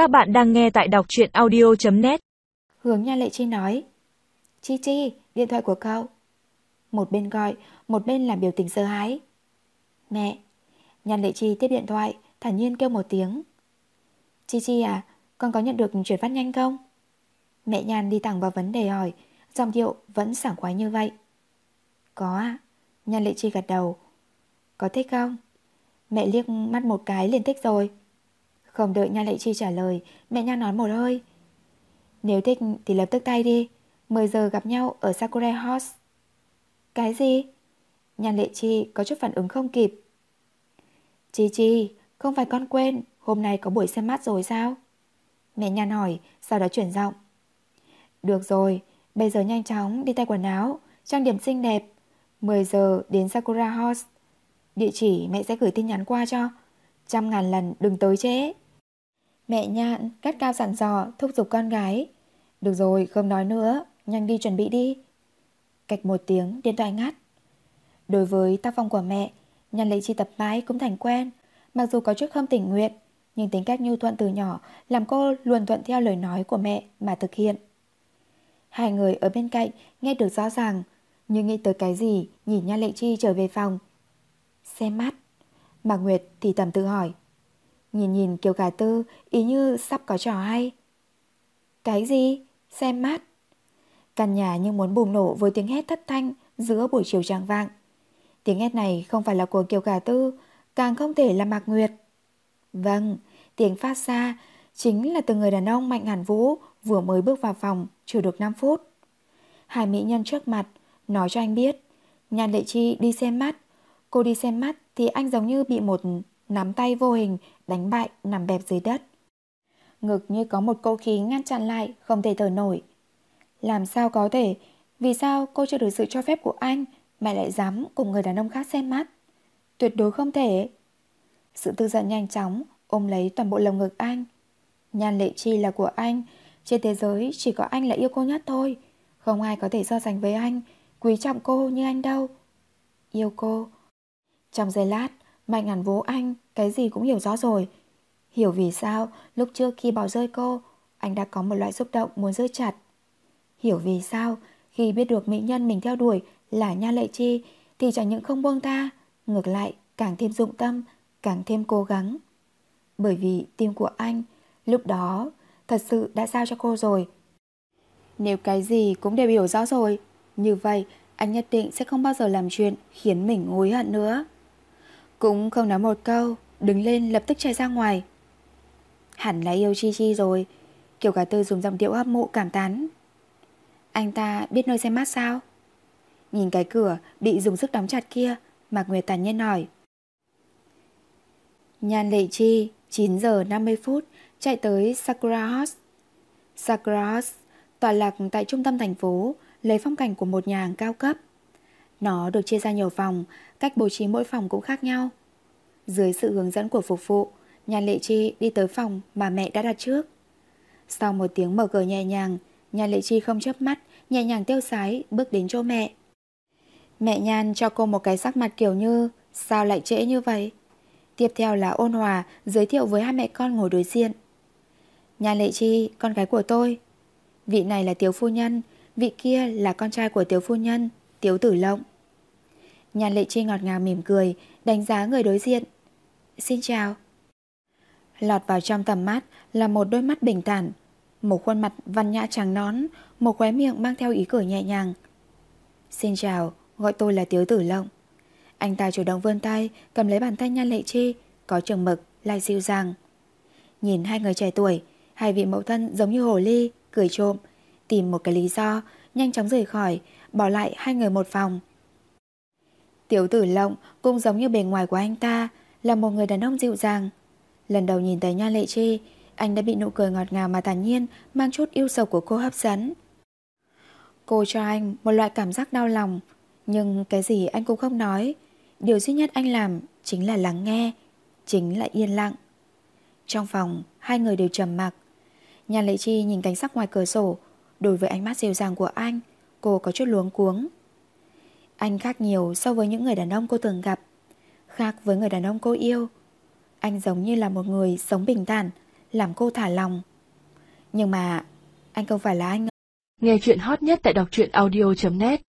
Các bạn đang nghe tại đọc truyện audio.net Hướng Nha Lệ Chi nói Chi Chi, điện thoại của cậu. Một bên gọi, một bên làm biểu tình sơ hãi. Mẹ. Nhan Lệ Chi tiếp điện thoại Thản nhiên kêu một tiếng. Chi Chi à, con có nhận được chuyển phát nhanh không? Mẹ Nhan đi thẳng vào vấn đề hỏi dòng điệu vẫn sảng khoái như vậy. Có ạ. Nhan Lệ Chi gật đầu. Có thích không? Mẹ liếc mắt một cái liền thích rồi. Không đợi Nhan Lệ Chi trả lời, Mẹ Nhan nói một hơi. Nếu thích thì lập tức tay đi 10 giờ gặp nhau ở Sakura House. Cái gì? Nhan Lệ Chi có chút phản ứng không kịp. Chi Chi, Không phải con quên, Hôm nay có buổi xem mắt rồi sao? Mẹ Nhan hỏi, Sau đó chuyển giọng. Được rồi, Bây giờ nhanh chóng đi tay quần áo, Trang điểm xinh đẹp. 10 giờ đến Sakura House. Địa chỉ mẹ sẽ gửi tin nhắn qua cho. Trăm ngàn lần đừng tới trễ. Mẹ nhạn cắt cao sẵn dò Thúc giục con gái. Được rồi, không nói nữa, Nhanh đi chuẩn bị đi. Cạch một tiếng, điện thoại ngắt. Đối với tác phong của mẹ nhàn lệ chi tập mãi cũng thành quen. Mặc dù có chút không tình nguyện, Nhưng tính cách nhu thuận từ nhỏ Làm cô luôn thuận theo lời nói của mẹ mà thực hiện. Hai người ở bên cạnh nghe được rõ ràng, Nhưng nghĩ tới cái gì, Nhìn Nhan lệ chi trở về phòng. Xem mắt. Mạc Nguyệt thì tầm tự hỏi Nhìn nhìn Kiều Gà Tư Ý như sắp có trò hay. Cái gì? Xem mắt Căn nhà như muốn bùng nổ với tiếng hét thất thanh Giữa buổi chiều tràng vạng. Tiếng hét này không phải là của Kiều Gà Tư Càng không thể là Mạc Nguyệt. Vâng, tiếng phát ra Chính là từ người đàn ông Mạnh Hàn Vũ Vừa mới bước vào phòng Chưa được 5 phút. Hai mỹ nhân trước mặt Nói cho anh biết Nhan Lệ Chi đi xem mắt Cô đi xem mắt thì anh giống như bị một nắm tay vô hình đánh bại nằm bẹp dưới đất. Ngực như có một cô khí ngăn chặn lại, không thể thở nổi. Làm sao có thể, vì sao cô chưa được sự cho phép của anh mà lại dám cùng người đàn ông khác xem mắt? Tuyệt đối không thể. Sự tư giận nhanh chóng ôm lấy toàn bộ lồng ngực anh. Nhan lệ chi là của anh, trên thế giới chỉ có anh là yêu cô nhất thôi. Không ai có thể so sánh với anh, quý trọng cô như anh đâu. Yêu cô, trong giây lát, Mạnh ngàn vố anh cái gì cũng hiểu rõ rồi. Hiểu vì sao lúc trước khi bỏ rơi cô, anh đã có một loại xúc động muốn giữ chặt. Hiểu vì sao khi biết được mỹ nhân mình theo đuổi là Nha Lệ Chi thì chẳng những không buông tha, ngược lại càng thêm dụng tâm, càng thêm cố gắng. Bởi vì tim của anh lúc đó thật sự đã giao cho cô rồi. Nếu cái gì cũng đều hiểu rõ rồi, như vậy anh nhất định sẽ không bao giờ làm chuyện khiến mình hối hận nữa. Cũng không nói một câu, Đứng lên lập tức chạy ra ngoài. Hẳn là yêu Chi Chi rồi, Kiểu cả tư dùng giọng điệu hấp mộ cảm tán. Anh ta biết nơi xem mát sao? Nhìn cái cửa Bị dùng sức đóng chặt kia Mạc Nguyệt tàn nhiên hỏi. Nhan Lệ Chi 9 giờ 50 phút, Chạy tới Sakura House. Sakura House Tọa lạc tại trung tâm thành phố, Lấy phong cảnh của một nhà hàng cao cấp nó được chia ra nhiều phòng, cách bố trí mỗi phòng cũng khác nhau. Dưới sự hướng dẫn của phục vụ, nhà lệ chi đi tới phòng mà mẹ đã đặt trước. Sau một tiếng mở cửa nhẹ nhàng, nhà lệ chi không chớp mắt, nhẹ nhàng tiêu sái bước đến chỗ mẹ. Mẹ nhan cho cô một cái sắc mặt kiểu như sao lại trễ như vậy. Tiếp theo là ôn hòa giới thiệu với hai mẹ con ngồi đối diện. Nhà lệ chi, con gái của tôi. Vị này là tiểu phu nhân, vị kia là con trai của tiểu phu nhân, tiếu tử lộng. Nhan lệ chi ngọt ngào mỉm cười Đánh giá người đối diện. Xin chào. Lọt vào trong tầm mắt là một đôi mắt bình thản Một khuôn mặt văn nhã trắng nón Một khóe miệng mang theo ý cười nhẹ nhàng. Xin chào Gọi tôi là Tiếu Tử Lộng. Anh ta chủ động vươn tay Cầm lấy bàn tay Nhan Lệ Chi Có trường mực, lại dịu dàng Nhìn hai người trẻ tuổi Hai vị mẫu thân giống như hồ ly, cười trộm Tìm một cái lý do, Nhanh chóng rời khỏi, Bỏ lại hai người một phòng Tiểu tử lộng cũng giống như bề ngoài của anh ta, Là một người đàn ông dịu dàng. Lần đầu nhìn thấy Nha Lệ Chi, Anh đã bị nụ cười ngọt ngào mà thản nhiên Mang chút yêu sầu của cô hấp dẫn. Cô cho anh một loại cảm giác đau lòng, Nhưng cái gì anh cũng không nói. Điều duy nhất anh làm Chính là lắng nghe, Chính là yên lặng. Trong phòng, hai người đều trầm mặc. Nhà Lệ Chi nhìn cảnh sắc ngoài cửa sổ Đối với ánh mắt dịu dàng của anh, Cô có chút luống cuống anh khác nhiều so với những người đàn ông cô từng gặp, Khác với người đàn ông cô yêu Anh giống như là một người sống bình thản, làm cô thả lòng. Nhưng mà anh không phải là anh. Nghe chuyện hot nhất tại đọc truyện audio.net